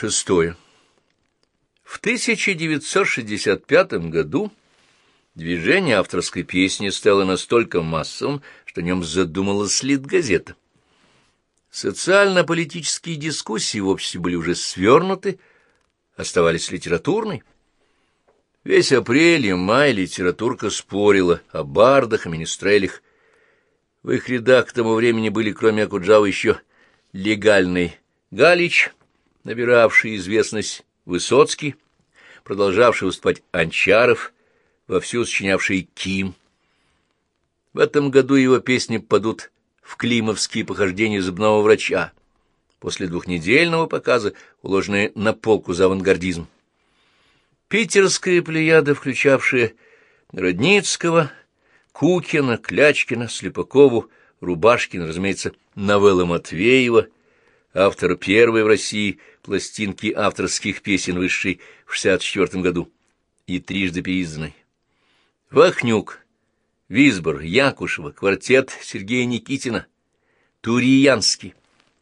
Шестое. В 1965 году движение авторской песни стало настолько массовым, что о нем задумалась Литгазета. Социально-политические дискуссии в обществе были уже свернуты, оставались литературной. Весь апрель и май литературка спорила о бардах, о министрелях. В их рядах к тому времени были, кроме Акуджава, еще легальный Галич, набиравший известность Высоцкий, продолжавший выступать Анчаров, вовсю сочинявший Ким. В этом году его песни падут в климовские похождения зубного врача, после двухнедельного показа, уложенные на полку за авангардизм. Питерская плеяда, включавшая Родницкого, Кукина, Клячкина, Слепакову, Рубашкина, разумеется, новелла Матвеева — автор первой в России пластинки авторских песен, высшей в 64 году, и трижды переизданной. Вахнюк, Висбор, Якушева, квартет Сергея Никитина, Туриянский,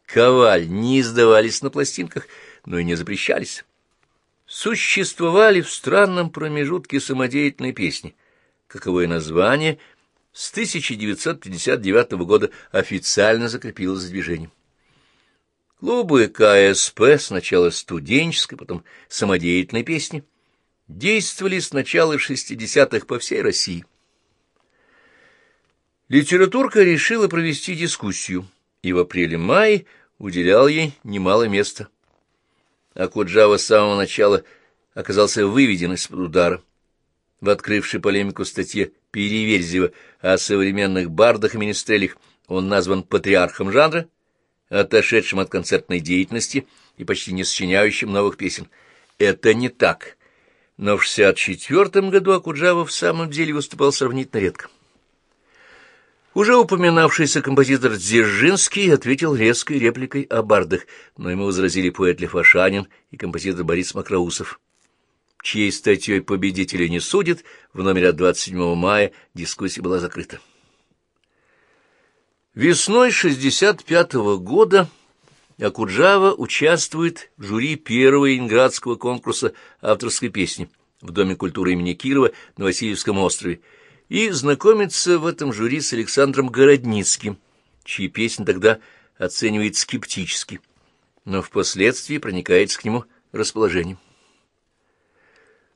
Коваль не издавались на пластинках, но и не запрещались. Существовали в странном промежутке самодеятельной песни, каковое название с 1959 года официально закрепилось за движением. Клубы КСП, сначала студенческой, потом самодеятельной песни, действовали с начала шестидесятых по всей России. Литературка решила провести дискуссию, и в апреле-мае уделял ей немало места. А Куджава с самого начала оказался выведен из-под удара. В открывшей полемику статье Переверзева о современных бардах и министрелях он назван патриархом жанра, отошедшим от концертной деятельности и почти не сочиняющим новых песен. Это не так. Но в 64 году Акуджава в самом деле выступал сравнительно редко. Уже упоминавшийся композитор Дзержинский ответил резкой репликой о бардах, но ему возразили поэт Лев Ашанин и композитор Борис Макроусов. Чьей статьей победителя не судят, в номере от 27 мая дискуссия была закрыта. Весной 65-го года Акуджава участвует в жюри первого инградского конкурса авторской песни в Доме культуры имени Кирова на Васильевском острове и знакомится в этом жюри с Александром Городницким, чьи песни тогда оценивает скептически, но впоследствии проникается к нему расположением.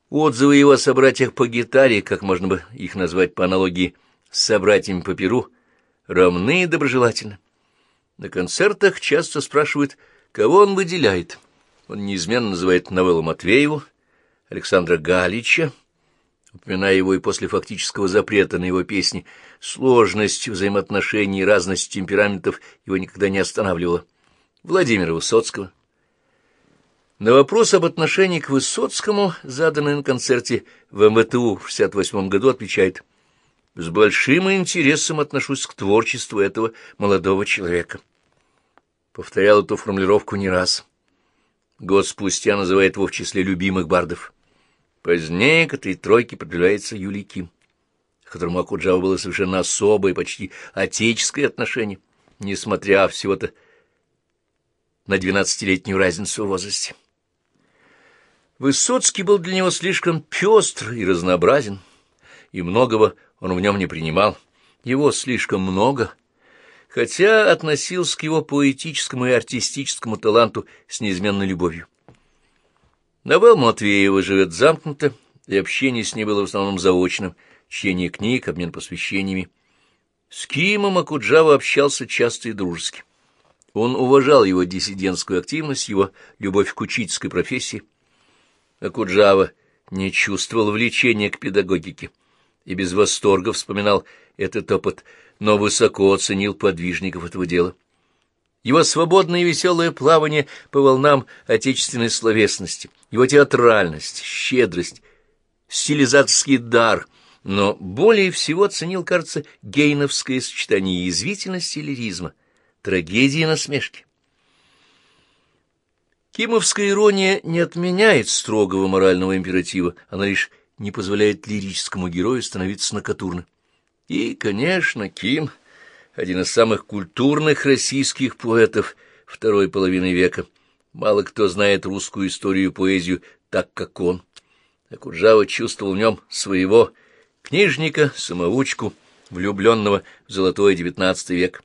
Отзывы его о собратьях по гитаре, как можно бы их назвать по аналогии с собратьями по перу, равны и доброжелательны. На концертах часто спрашивают, кого он выделяет. Он неизменно называет новеллу Матвееву, Александра Галича, упоминая его и после фактического запрета на его песни, сложность взаимоотношений и разность темпераментов его никогда не останавливала, Владимира Высоцкого. На вопрос об отношении к Высоцкому, заданный на концерте в МВТУ в 1968 году, отвечает с большим интересом отношусь к творчеству этого молодого человека. Повторял эту формулировку не раз. Год спустя называет его в числе любимых бардов. Позднее к этой тройке продвигается Юлий Ким, к которому Акуджава было совершенно особое, почти отеческое отношение, несмотря всего-то на двенадцатилетнюю разницу в возрасте. Высоцкий был для него слишком пестр и разнообразен, и многого он в нем не принимал. Его слишком много, хотя относился к его поэтическому и артистическому таланту с неизменной любовью. Новелл Матвеева живет замкнуто, и общение с ней было в основном заочным, чтение книг, обмен посвящениями. С Кимом Акуджава общался часто и дружески. Он уважал его диссидентскую активность, его любовь к учительской профессии. Акуджава не чувствовал влечения к педагогике и без восторга вспоминал этот опыт, но высоко оценил подвижников этого дела. Его свободное и веселое плавание по волнам отечественной словесности, его театральность, щедрость, стилизаторский дар, но более всего ценил, кажется, гейновское сочетание язвительности и лиризма, трагедии и насмешки. Кимовская ирония не отменяет строгого морального императива, она лишь не позволяет лирическому герою становиться накатурно. И, конечно, Ким — один из самых культурных российских поэтов второй половины века, Мало кто знает русскую историю и поэзию так, как он. Акуджава чувствовал в нем своего книжника, самоучку, влюбленного в золотой девятнадцатый век.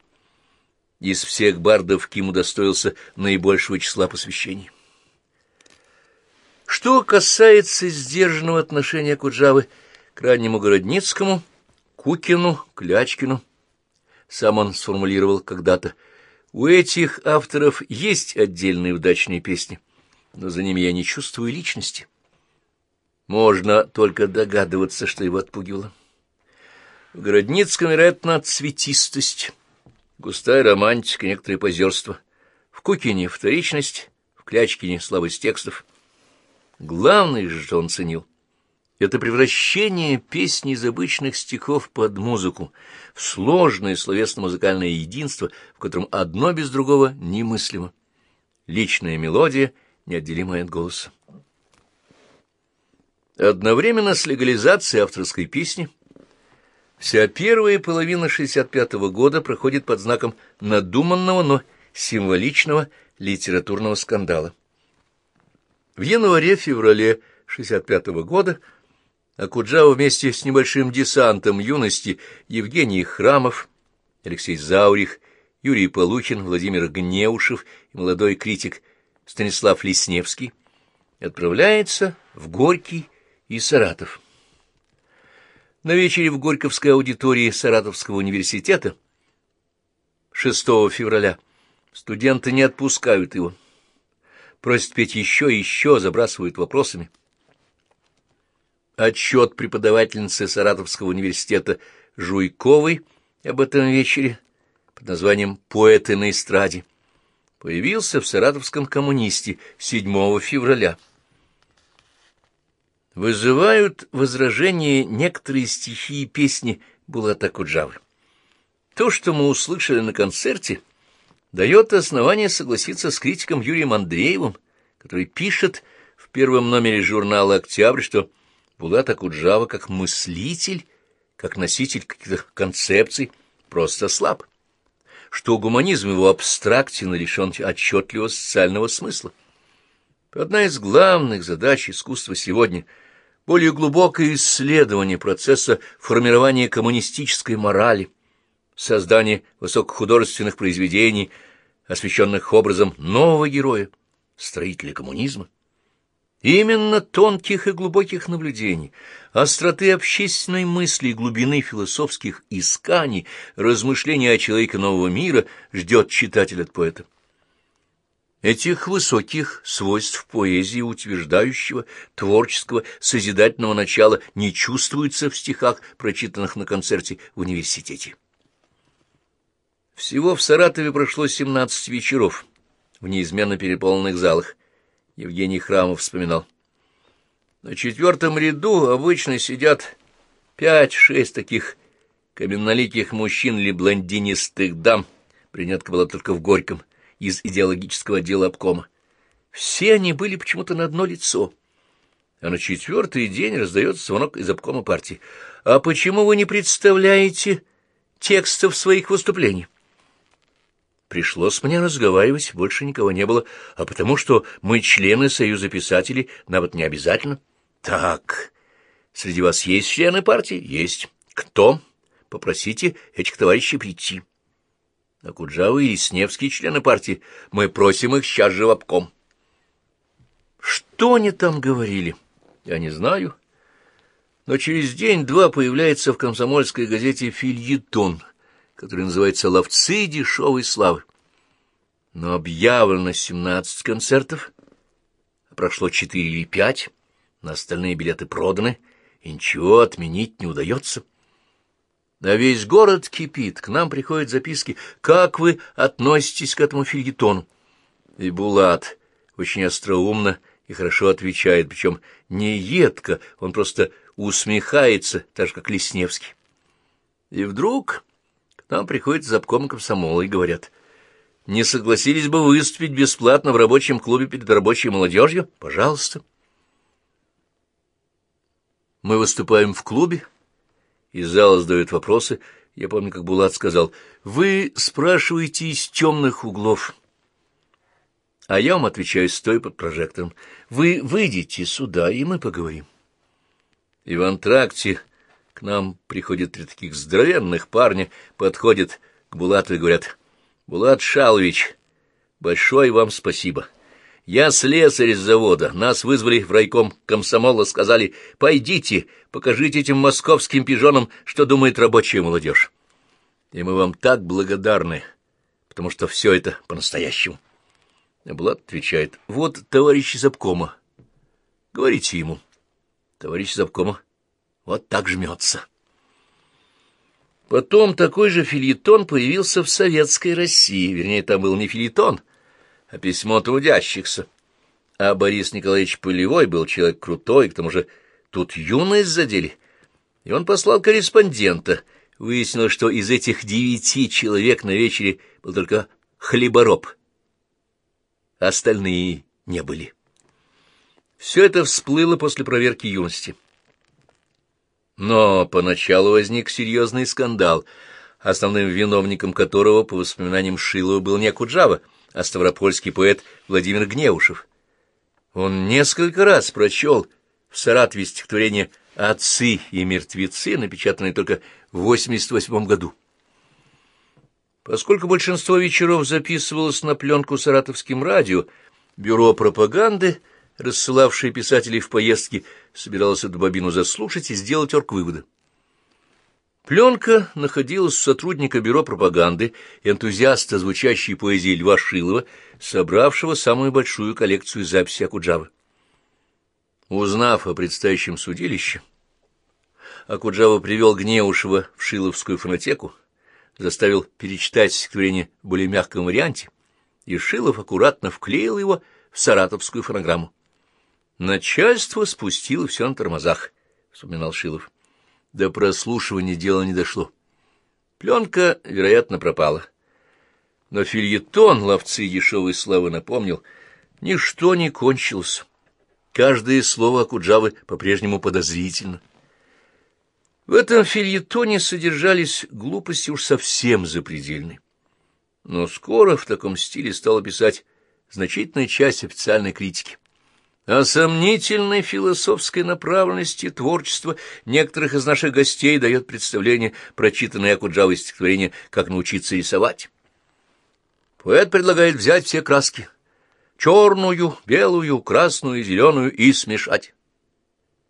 Из всех бардов Ким удостоился наибольшего числа посвящений. Что касается сдержанного отношения Куджавы к раннему Городницкому, Кукину, Клячкину, сам он сформулировал когда-то, у этих авторов есть отдельные удачные песни, но за ними я не чувствую личности. Можно только догадываться, что его отпугивало. В Городницком, вероятно, цветистость, густая романтика, некоторое позерство. В Кукине — вторичность, в Клячкине — слабость текстов. Главное же, что он ценил — это превращение песни из обычных стихов под музыку, в сложное словесно-музыкальное единство, в котором одно без другого немыслимо. Личная мелодия, неотделимая от голоса. Одновременно с легализацией авторской песни вся первая половина 65-го года проходит под знаком надуманного, но символичного литературного скандала. В январе-феврале 65-го года Акуджава вместе с небольшим десантом юности Евгений Храмов, Алексей Заурих, Юрий Полухин, Владимир Гнеушев и молодой критик Станислав Лесневский отправляется в Горький и Саратов. На вечере в Горьковской аудитории Саратовского университета 6 февраля студенты не отпускают его. Просят петь еще и еще, забрасывают вопросами. Отчет преподавательницы Саратовского университета Жуйковой об этом вечере под названием «Поэты на эстраде» появился в Саратовском коммунисте 7 февраля вызывают возражение некоторые стихи и песни Булата Куджавы. То, что мы услышали на концерте, дает основание согласиться с критиком Юрием Андреевым, который пишет в первом номере журнала «Октябрь», что Булат Акуджава как мыслитель, как носитель каких-то концепций, просто слаб, что гуманизм его абстрактен и лишен отчетливого социального смысла. Одна из главных задач искусства сегодня — более глубокое исследование процесса формирования коммунистической морали, создание высокохудожественных произведений, освещенных образом нового героя, строителя коммунизма. Именно тонких и глубоких наблюдений, остроты общественной мысли и глубины философских исканий, размышления о человеке нового мира ждет читатель от поэта. Этих высоких свойств поэзии, утверждающего творческого созидательного начала, не чувствуется в стихах, прочитанных на концерте в университете. Всего в Саратове прошло 17 вечеров в неизменно переполненных залах. Евгений Храмов вспоминал. На четвертом ряду обычно сидят пять-шесть таких каменноликих мужчин или блондинистых дам. Принятка была только в Горьком — из идеологического отдела обкома. Все они были почему-то на одно лицо. А на четвертый день раздается звонок из обкома партии. «А почему вы не представляете текстов своих выступлений?» Пришлось мне разговаривать, больше никого не было, а потому что мы члены Союза писателей, нам это не обязательно. Так, среди вас есть члены партии? Есть. Кто? Попросите этих товарищей прийти. А Куджава и Сневский члены партии. Мы просим их сейчас же в обком. Что они там говорили? Я не знаю. Но через день-два появляется в комсомольской газете фильетон, который называется «Ловцы дешевой славы». Но объявлено семнадцать концертов, прошло четыре или пять, на остальные билеты проданы, и ничего отменить не удается. А весь город кипит, к нам приходят записки. Как вы относитесь к этому фильетону? И Булат очень остроумно и хорошо отвечает, причем не едко, он просто усмехается, так же, как Лесневский. И вдруг к нам приходят запком комсомола и говорят, «Не согласились бы выступить бесплатно в рабочем клубе перед рабочей молодежью? Пожалуйста». Мы выступаем в клубе, из зала задают вопросы. Я помню, как Булат сказал, «Вы спрашиваете из темных углов». А я вам отвечаю, стоя под прожектором. Вы выйдите сюда, и мы поговорим. И в антракте к нам приходят три таких здоровенных парня, подходят к Булату и говорят, «Булат Шалович, большое вам спасибо. Я слесарь из завода. Нас вызвали в райком комсомола, сказали, пойдите, покажите этим московским пижонам, что думает рабочая молодежь. И мы вам так благодарны, потому что все это по-настоящему. Блад отвечает, вот товарищ из обкома. Говорите ему. Товарищ из обкома вот так жмется. Потом такой же фильетон появился в советской России, вернее, там был не фильетон, а письмо трудящихся. А Борис Николаевич Полевой был человек крутой, к тому же тут юность задели. И он послал корреспондента. Выяснилось, что из этих девяти человек на вечере был только хлебороб. Остальные не были. Все это всплыло после проверки юности. Но поначалу возник серьезный скандал, основным виновником которого, по воспоминаниям Шилова, был не Акуджава, а ставропольский поэт Владимир Гнеушев. Он несколько раз прочел в Саратове стихотворение «Отцы и мертвецы», напечатанное только в 88 году. Поскольку большинство вечеров записывалось на пленку саратовским радио, бюро пропаганды, рассылавшее писателей в поездки, собиралось эту бобину заслушать и сделать орг-выводы. Пленка находилась у сотрудника бюро пропаганды, энтузиаста звучащей поэзии Льва Шилова, собравшего самую большую коллекцию записей Акуджавы. Узнав о предстоящем судилище, Акуджава привел Гнеушева в Шиловскую фонотеку, заставил перечитать стихотворение в более мягком варианте, и Шилов аккуратно вклеил его в саратовскую фонограмму. «Начальство спустило все на тормозах», — вспоминал Шилов. До прослушивания дело не дошло. Пленка, вероятно, пропала. Но фильетон ловцы дешевой славы напомнил, ничто не кончилось. Каждое слово Акуджавы по-прежнему подозрительно. В этом фильетоне содержались глупости уж совсем запредельные. Но скоро в таком стиле стала писать значительная часть официальной критики. О сомнительной философской направленности творчества некоторых из наших гостей дает представление, прочитанное Акуджавой стихотворение «Как научиться рисовать». Поэт предлагает взять все краски — черную, белую, красную, зеленую — и смешать.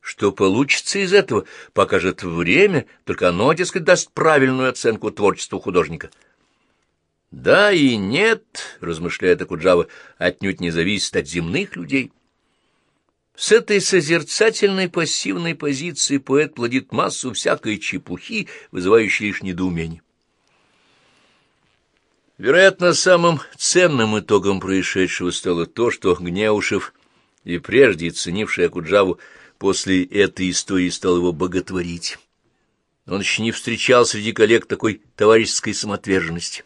Что получится из этого, покажет время, только оно, дескать, даст правильную оценку творчеству художника. «Да и нет», — размышляет Акуджава, — «отнюдь не зависит от земных людей». С этой созерцательной пассивной позиции поэт плодит массу всякой чепухи, вызывающей лишь недоумение. Вероятно, самым ценным итогом происшедшего стало то, что Гнеушев и прежде ценивший Акуджаву после этой истории стал его боготворить. Он еще не встречал среди коллег такой товарищеской самоотверженности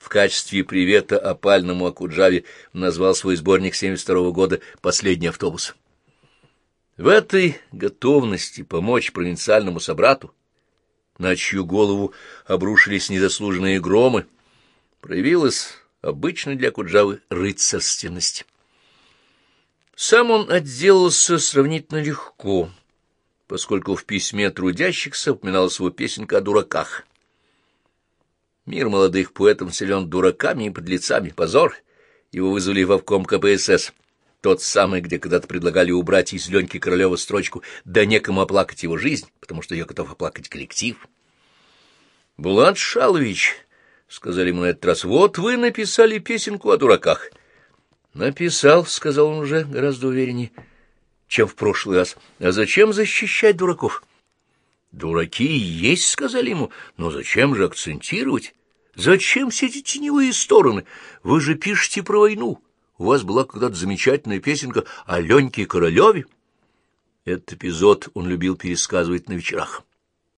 в качестве привета опальному Акуджаве назвал свой сборник 72 -го года «Последний автобус». В этой готовности помочь провинциальному собрату, на чью голову обрушились незаслуженные громы, проявилась обычная для Куджавы рыцарственность. Сам он отделался сравнительно легко, поскольку в письме трудящихся упоминалась его песенка о дураках. Мир молодых поэтов силен дураками и подлецами. Позор! Его вызвали в обком КПСС. Тот самый, где когда-то предлагали убрать из Леньки Королева строчку «Да некому оплакать его жизнь, потому что ее готов оплакать коллектив». «Булат Шалович», — сказали ему на этот раз, — «вот вы написали песенку о дураках». «Написал», — сказал он уже гораздо увереннее, чем в прошлый раз. «А зачем защищать дураков?» «Дураки есть», — сказали ему, — «но зачем же акцентировать?» Зачем все эти теневые стороны? Вы же пишете про войну. У вас была когда-то замечательная песенка о Леньке Королеве. Этот эпизод он любил пересказывать на вечерах.